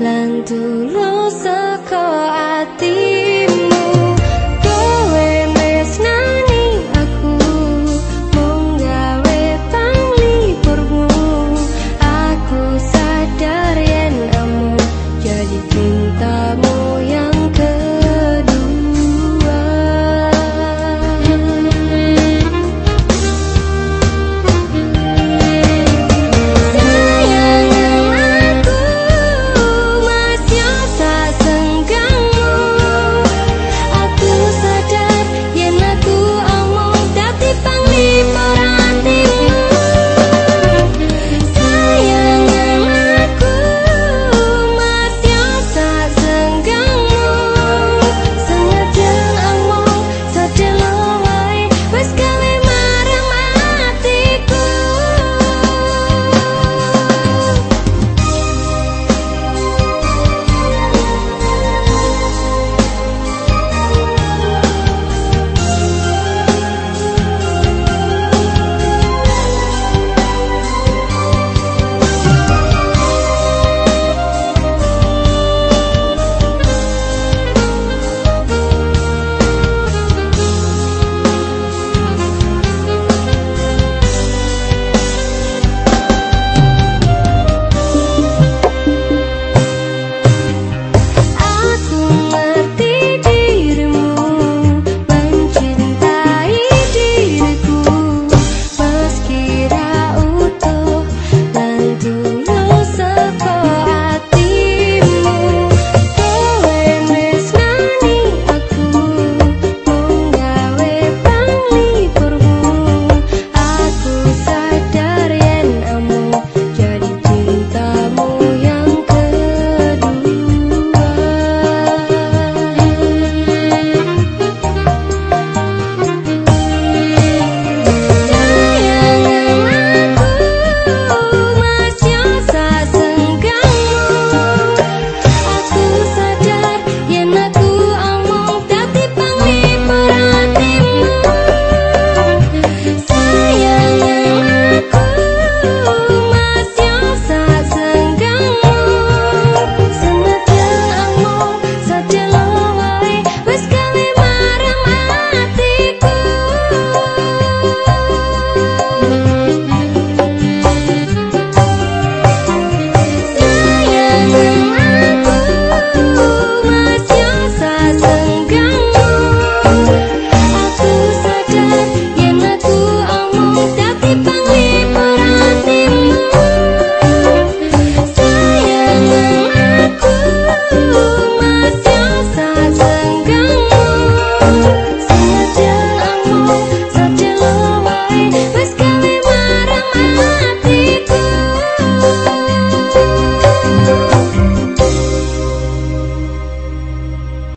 兰杜了